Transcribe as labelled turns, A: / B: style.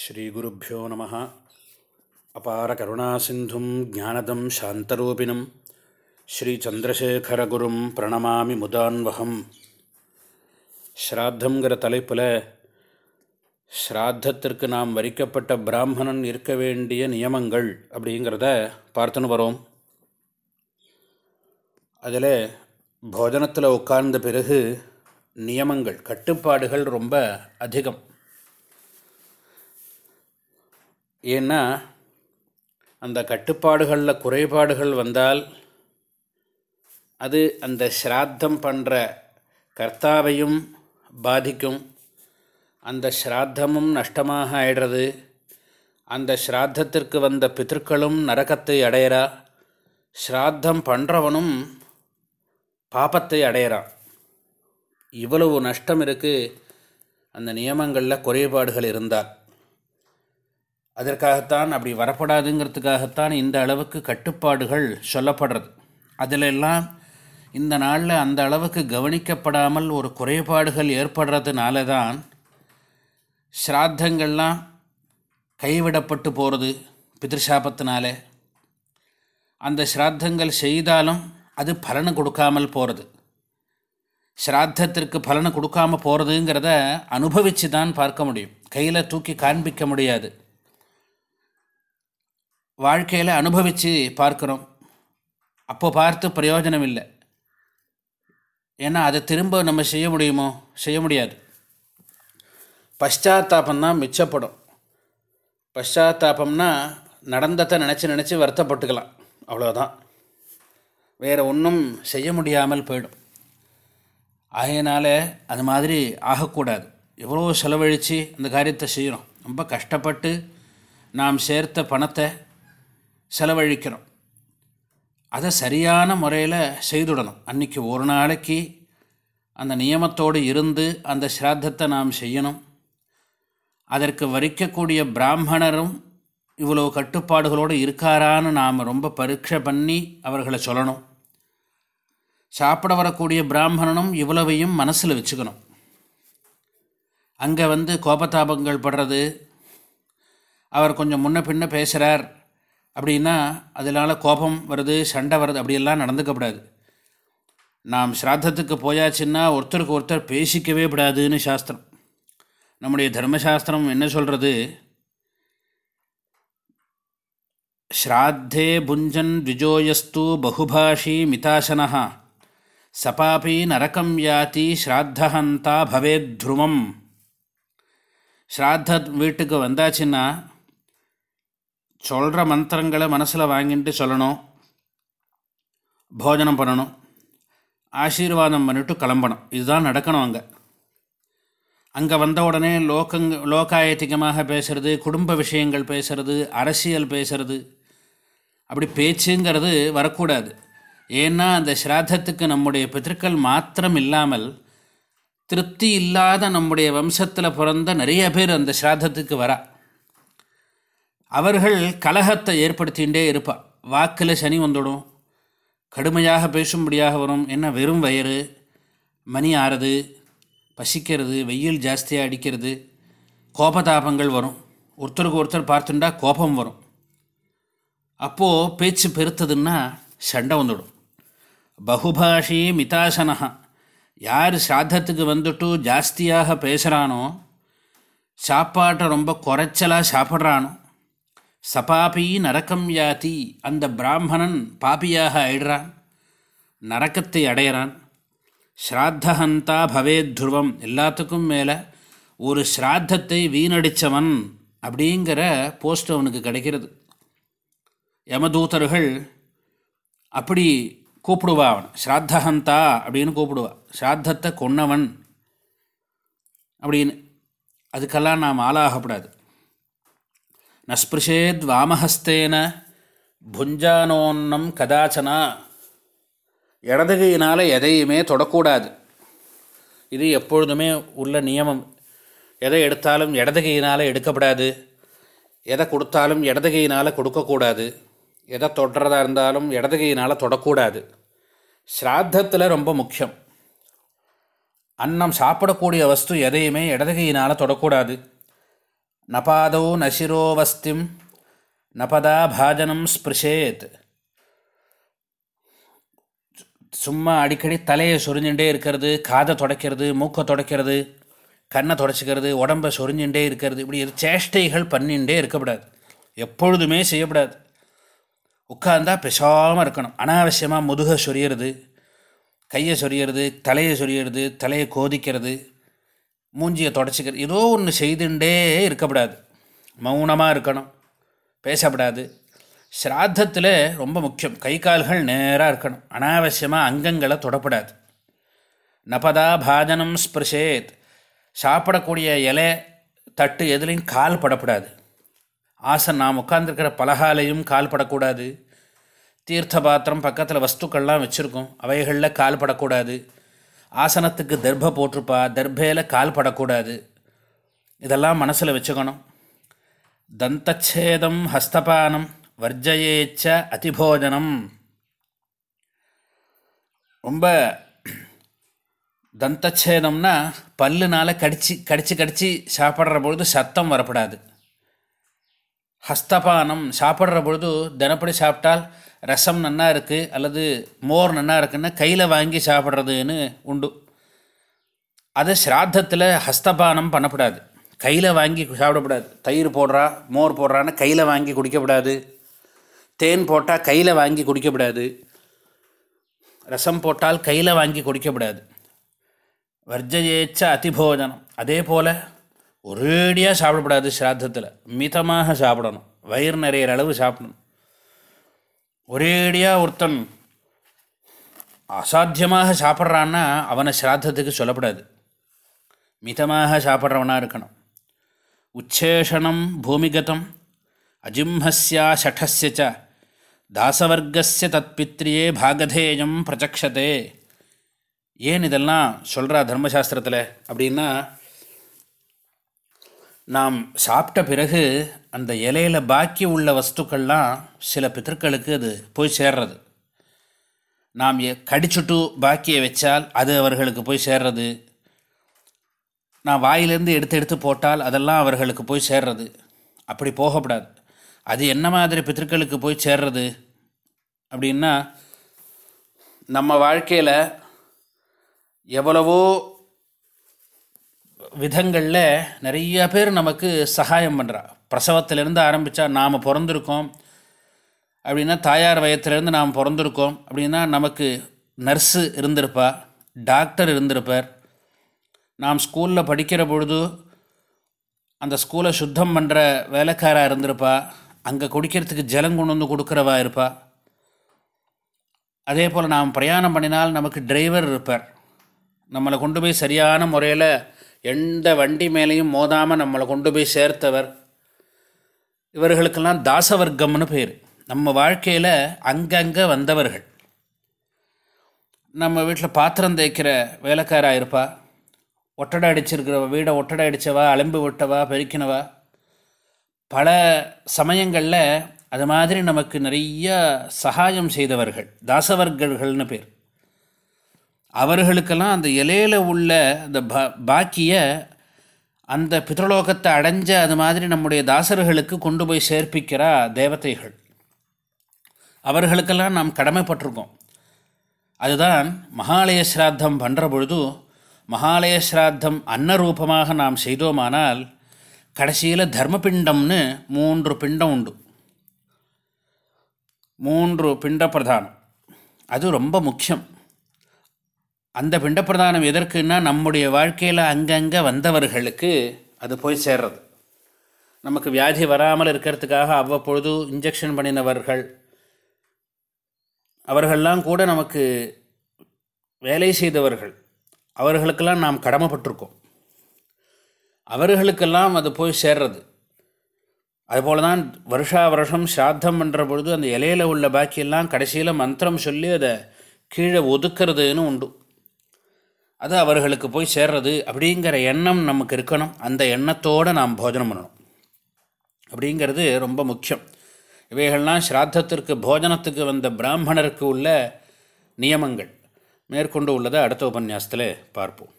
A: ஸ்ரீகுருப்போ நம. அபார கருணாசிந்தும் ஜானதம் சாந்தரூபிணம். ஸ்ரீச்சந்திரசேகரகுரும் பிரணமாமி முதான்வகம். ஸ்ராத்தங்கிற தலைப்பில் ஸ்ராத்தத்திற்கு நாம் வரிக்கப்பட்ட பிராமணன் இருக்க வேண்டிய நியமங்கள் அப்படிங்கிறத பார்த்துன்னு வரோம். அதில் போஜனத்தில் உட்கார்ந்த பிறகு நியமங்கள் கட்டுப்பாடுகள் ரொம்ப அதிகம். ஏன்னா அந்த கட்டுப்பாடுகளில் குறைபாடுகள் வந்தால் அது அந்த ஸ்ராத்தம் பண்ணுற கர்த்தாவையும் பாதிக்கும். அந்த ஸ்ராத்தமும் நஷ்டமாக ஆயிடுறது. அந்த ஸ்ராத்தத்திற்கு வந்த பித்தர்களும் நரகத்தை அடையிறா. ஸ்ராத்தம் பண்ணுறவனும் பாபத்தை அடையிறான். இவ்வளவு நஷ்டம் இருக்குது அந்த நியமங்களில் குறைபாடுகள் இருந்தால். அதற்காகத்தான் அப்படி வரப்படாதுங்கிறதுக்காகத்தான் இந்த அளவுக்கு கட்டுப்பாடுகள் சொல்லப்படுறது. அதிலெல்லாம் இந்த நாளில் அந்த அளவுக்கு கவனிக்கப்படாமல் ஒரு குறைபாடுகள் ஏற்படுறதுனால தான் ஸ்ராத்தங்கள்லாம் கைவிடப்பட்டு போகிறது பிதிருஷாபத்தினால. அந்த ஸ்ராத்தங்கள் செய்தாலும் அது பலனை கொடுக்காமல் போகிறது ஸ்ராத்தத்திற்கு பலனை கொடுக்காமல் போகிறதுங்கிறத அனுபவித்து தான் பார்க்க முடியும். கையில் தூக்கி காண்பிக்க முடியாது. வாழ்க்கையில் அனுபவித்து பார்க்குறோம். அப்போ பார்த்து பிரயோஜனம் இல்லை ஏன்னா அதை திரும்ப நம்ம செய்ய முடியுமோ? செய்ய முடியாது. பஷ்டாத்தாபம்தான் மிச்சப்படும். பஷ்டாத்தாபம்னா நடந்ததை நினச்சி நினச்சி வருத்தப்பட்டுக்கலாம். அவ்வளோதான் வேறு ஒன்றும் செய்ய முடியாமல் போயிடும். ஆகையினால் அது மாதிரி ஆகக்கூடாது. எவ்வளோ செலவழித்து அந்த காரியத்தை செய்கிறோம் ரொம்ப கஷ்டப்பட்டு நாம் சேர்த்த பணத்தை செலவழிக்கிறோம் அதை சரியான முறையில் செய்துடணும். அன்றைக்கி ஒரு நாளைக்கு அந்த நியமத்தோடு இருந்து அந்த ஸ்ராத்தத்தை நாம் செய்யணும். அதற்கு வரிக்கக்கூடிய பிராமணரும் இவ்வளோ கட்டுப்பாடுகளோடு இருக்காரான்னு நாம் ரொம்ப பரீட்சை பண்ணி அவர்களை சொல்லணும். சாப்பிட வரக்கூடிய பிராமணனும் இவ்வளவையும் மனசில் வச்சுக்கணும். அங்கே வந்து கோபதாபங்கள் படுறது. அவர் கொஞ்சம் முன்ன பின்ன பேசுகிறார் அப்படின்னா அதனால் கோபம் வருது சண்டை வருது அப்படியெல்லாம் நடந்துக்கப்படாது நாம் ஸ்ராத்தத்துக்கு போயாச்சுன்னா ஒருத்தருக்கு ஒருத்தர் பேசிக்கவே விடாதுன்னு சாஸ்திரம். நம்முடைய தர்மசாஸ்திரம் என்ன சொல்கிறது ஸ்ராத்தே புஞ்சன் விஜோயஸ்து பகுபாஷி மிதாசனா சபாபி நரக்கம் யாத்தி ஸ்ராத்தஹந்தா பவேத் த்ருவம் ஸ்ராத்த வீட்டுக்கு வந்தாச்சுன்னா சொல்கிற மந்திரங்களை மனசில் வாங்கிட்டு சொல்லணும். போஜனம் பண்ணணும். ஆசீர்வாதம் பண்ணிவிட்டு கிளம்பணும். இதுதான் நடக்கணும் அங்கே. அங்கே வந்த உடனே லோகங் லோகாயத்திகமாக பேசுகிறது குடும்ப விஷயங்கள் பேசுகிறது அரசியல் பேசுகிறது அப்படி பேச்சுங்கிறது வரக்கூடாது. ஏன்னா அந்த ஸ்ராத்தத்துக்கு நம்முடைய பித்திருக்கள் மாத்திரம் இல்லாமல் திருப்தி இல்லாத நம்முடைய வம்சத்தில் பிறந்த நிறைய பேர் அந்த ஸ்ராத்தத்துக்கு வரா. அவர்கள் கலகத்தை ஏற்படுத்திகிட்டே இருப்பாள் வாக்கில் சனி வந்துடும். கடுமையாக பேசும்படியாக வரும். என்ன வெறும் வயிறு? மணி ஆறுது. பசிக்கிறது. வெயில் ஜாஸ்தியாக அடிக்கிறது. கோபதாபங்கள் வரும். ஒருத்தருக்கு ஒருத்தர் பார்த்துட்டா கோபம் வரும். அப்போது பேச்சு பெருத்ததுன்னா சண்டை வந்துடும். பகுபாஷி மிதாசனஹா. யார் சாத்தத்துக்கு வந்துட்டு ஜாஸ்தியாக பேசுகிறானோ சாப்பாட்டை ரொம்ப குறைச்சலாக சாப்பிட்றானோ சபாபி நரக்கம் யாதி அந்த பிராமணன் பாபியாக ஆயிடுறான். நரக்கத்தை அடையிறான். ஸ்ராத்தஹந்தா பவேத் துருவம் எல்லாத்துக்கும் மேலே ஒரு ஸ்ராத்தத்தை வீணடித்தவன் அப்படிங்கிற போஸ்ட் அவனுக்கு கிடைக்கிறது. யமதூதர்கள் அப்படி கூப்பிடுவா அவன். ஸ்ராத்தஹந்தா அப்படின்னு கூப்பிடுவா. ஸ்ராத்தத்தை கொன்னவன் அப்படின்னு. அதுக்கெல்லாம் நாம் ஆளாகப்படாது. நஸ்பிருஷேத் வாமஹஸ்தேன புஞ்சானோன்னம் கதாச்சனா. இடதுகையினால் எதையுமே தொடக்கூடாது. இது எப்பொழுதுமே உள்ள நியமம். எதை எடுத்தாலும் இடதுகையினால் எடுக்கப்படாது. எதை கொடுத்தாலும் இடதுகையினால் கொடுக்கக்கூடாது. எதை தொடுறதா இருந்தாலும் இடதுகையினால் தொடக்கூடாது. ஸ்ராத்தத்தில் ரொம்ப முக்கியம். அன்னம் சாப்பிடக்கூடிய வஸ்து எதையுமே இடதுகையினால் தொடக்கூடாது. நபாதோ நசிரோவஸ்திம் நபதா பாஜனம் ஸ்பிருஷேத். சும்மா அடிக்கடி தலையை சொரிஞ்சுட்டே இருக்கிறது காதை துடைக்கிறது மூக்கை துடைக்கிறது கண்ணை தொடச்சிக்கிறது உடம்பை சொரிஞ்சுட்டே இருக்கிறது இப்படி சேஷ்டைகள் பண்ணிகிட்டே இருக்கக்கூடாது. எப்பொழுதுமே செய்யக்கூடாது. உட்கார்ந்தா பெசாமல் இருக்கணும். அனாவசியமாக முதுகை சொரியறது கையை சொரியறது தலையை சொரியறது தலையை கோதிக்கிறது மூஞ்சியை தொடச்சிக்கிற ஏதோ ஒன்று செய்துண்டே இருக்கக்கூடாது மௌனமாக இருக்கணும். பேசப்படாது. ஸ்ராத்தத்தில் ரொம்ப முக்கியம். கை கால்கள் நேராக இருக்கணும். அனாவசியமாக அங்கங்களை தொடப்படாது. நபதா பாஜனம் ஸ்பிருஷேத். சாப்பிடக்கூடிய இலை தட்டு எதுலேயும் கால் படப்படாது. ஆசன் நாம் உட்காந்துருக்கிற பலகாலையும் கால் படக்கூடாது. தீர்த்த பாத்திரம் பக்கத்தில் வஸ்துக்கள்லாம் வச்சுருக்கோம். அவைகளில் கால் படக்கூடாது. ஆசனத்துக்கு தர்ப போட்டிருப்பா தர்பையில் கால் படக்கூடாது. இதெல்லாம் மனசில் வச்சுக்கணும். தந்தச்சேதம் ஹஸ்தபானம் வர்ஜயேச்ச அதிபோஜனம். ரொம்ப தந்தச்சேதம்னா பல்லுனால் கடிச்சு கடிச்சு கடிச்சு சாப்பிட்ற பொழுது சத்தம் வரப்படாது. ஹஸ்தபானம் சாப்பிட்ற பொழுது தினப்படி சாப்பிட்டால் ரசம் நன்னா இருக்குது அல்லது மோர் நன்னா இருக்குன்னா கையில் வாங்கி சாப்பிட்றதுன்னு உண்டு. அது ஸ்ராத்தத்தில் ஹஸ்தபானம் பண்ணக்கூடாது கையில் வாங்கி சாப்பிடக்கூடாது தயிர் போடுறா மோர் போடுறான்னு கையில் வாங்கி குடிக்கக்கூடாது தேன் போட்டால் கையில் வாங்கி குடிக்கக்கூடாது ரசம் போட்டால் கையில் வாங்கி குடிக்கக்கூடாது வர்ஜயேச்ச அதிபோஜனம். அதே போல் ஒரேடியாக சாப்பிடக்கூடாது ஸ்ராத்தத்தில் மிதமாக சாப்பிடணும். வயிறு நிறையிற அளவு சாப்பிடணும். ஒரேடியாக ஒருத்தன் அசாத்தியமாக சாப்பிட்றான்னா அவனை சிராதத்துக்கு சொல்லப்படாது. மிதமாக சாப்பிட்றவனாக இருக்கணும். உச்சேஷணம் பூமிகதம் அஜிம்ஹஸ்யா ஷடஸ்ய ச தாசவர்க்கஸ்ய தத்பித்ரியே பாகதேயம் பிரச்சக்ஷதே. ஏன் இதெல்லாம் சொல்கிறா தர்மசாஸ்திரத்தில்? அப்படின்னா நாம் சாப்பிட்ட பிறகு அந்த இலையில் பாக்கி உள்ள வஸ்துக்கள்லாம் சில பித்தர்களுக்கு அது போய் சேர்றது. நாம் கடிச்சுட்டு பாக்கியை வச்சால் அது அவர்களுக்கு போய் சேர்றது. நான் வாயிலேருந்து எடுத்து எடுத்து போட்டால் அதெல்லாம் அவர்களுக்கு போய் சேர்றது. அப்படி போகக்கூடாது. அது என்ன மாதிரி பித்தர்களுக்கு போய் சேர்றது? அப்படின்னா நம்ம வாழ்க்கையில் எவ்வளவோ விதங்களில் நிறைய பேர் நமக்கு சகாயம் பண்ணுறா பிரசவத்திலேருந்து ஆரம்பித்தா நாம் பிறந்திருக்கோம். அப்படின்னா தாயார் வயத்திலேருந்து நாம் பிறந்திருக்கோம். அப்படின்னா நமக்கு நர்ஸு இருந்திருப்பா டாக்டர் இருந்திருப்பார். நாம் ஸ்கூலில் படிக்கிற பொழுது அந்த ஸ்கூலை சுத்தம் பண்ணுற வேலைக்காராக இருந்திருப்பா. அங்கே குடிக்கிறதுக்கு ஜலம் கொண்டு வந்து கொடுக்குறவா இருப்பா. அதே போல் நாம் பிரயாணம் பண்ணினால் நமக்கு டிரைவர் இருப்பார். நம்மளை கொண்டு போய் சரியான முறையில் எந்த வண்டி மேலேயும் மோதாமல் நம்மளை கொண்டு போய் சேர்த்தவர். இவர்களுக்கெல்லாம் தாசவர்க்கம்னு பேர். நம்ம வாழ்க்கையில் அங்கங்கே வந்தவர்கள். நம்ம வீட்டில் பாத்திரம் தேய்க்கிற வேலைக்காராக இருப்பா. ஒட்டடை அடிச்சிருக்கிறவ வீடை ஒட்டடை அடித்தவா அலம்பு விட்டவா பெருக்கினவா. பல சமயங்களில் அது மாதிரி நமக்கு நிறைய சகாயம் செய்தவர்கள். தாசவர்கள்னு பேர். அவர்களுக்கெல்லாம் அந்த இலையில் உள்ள அந்த பா பாக்கியை அந்த பித்ரலோகத்தை அடைஞ்ச அது மாதிரி நம்முடைய தாசர்களுக்கு கொண்டு போய் சேர்ப்பிக்கிறா தேவதைகள். அவர்களுக்கெல்லாம் நாம் கடமைப்பட்டிருக்கோம். அதுதான் மகாலய சிராத்தம் பண்ணுற பொழுது மகாலய ஸ்ராத்தம் அன்னரூபமாக நாம் செய்தோமானால் கடைசியில் தர்மபிண்டம்னு மூன்று பிண்டம் உண்டு. மூன்று பிண்ட பிரதானம் அது ரொம்ப முக்கியம். அந்த பிண்டப்பிரதானம் எதற்குன்னா நம்முடைய வாழ்க்கையில் அங்கங்கே வந்தவர்களுக்கு அது போய் சேர்றது. நமக்கு வியாதி வராமல் இருக்கிறதுக்காக அவ்வப்பொழுது இன்ஜெக்ஷன் பண்ணினவர்கள் அவர்கள்லாம் கூட நமக்கு வேலை செய்தவர்கள் அவர்களுக்கெல்லாம் நாம் கடமைப்பட்டிருக்கோம். அவர்களுக்கெல்லாம் அது போய் சேர்றது. அதுபோல் தான் வருஷா வருஷம் ஸ்ராத்தம் பண்ணுற பொழுது அந்த இலையில் உள்ள பாக்கியெல்லாம் கடைசியில் மந்திரம் சொல்லி அதை கீழே ஒதுக்கிறதுன்னு உண்டு. அது அவர்களுக்கு போய் சேர்றது அப்படிங்கிற எண்ணம் நமக்கு இருக்கணும். அந்த எண்ணத்தோடு நாம் போஜனம் பண்ணணும். அப்படிங்கிறது ரொம்ப முக்கியம். இவைகள்லாம் ஸ்ராத்தத்திற்கு போஜனத்துக்கு வந்த பிராமணருக்கு உள்ள நியமங்கள். மேற்கொண்டு உள்ளதை அடுத்த உபன்யாசத்தில் பார்ப்போம்.